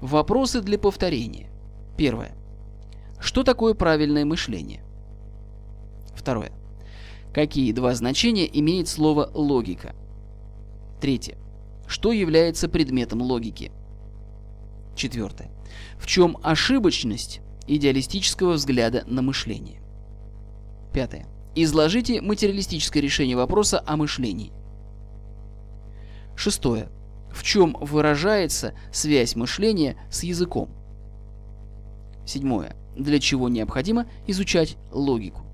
Вопросы для повторения. Первое. Что такое правильное мышление? Второе. Какие два значения имеет слово «логика»? Третье. Что является предметом логики? Четвертое. В чем ошибочность идеалистического взгляда на мышление? Пятое. Изложите материалистическое решение вопроса о мышлении. Шестое. В чем выражается связь мышления с языком? Седьмое. Для чего необходимо изучать логику?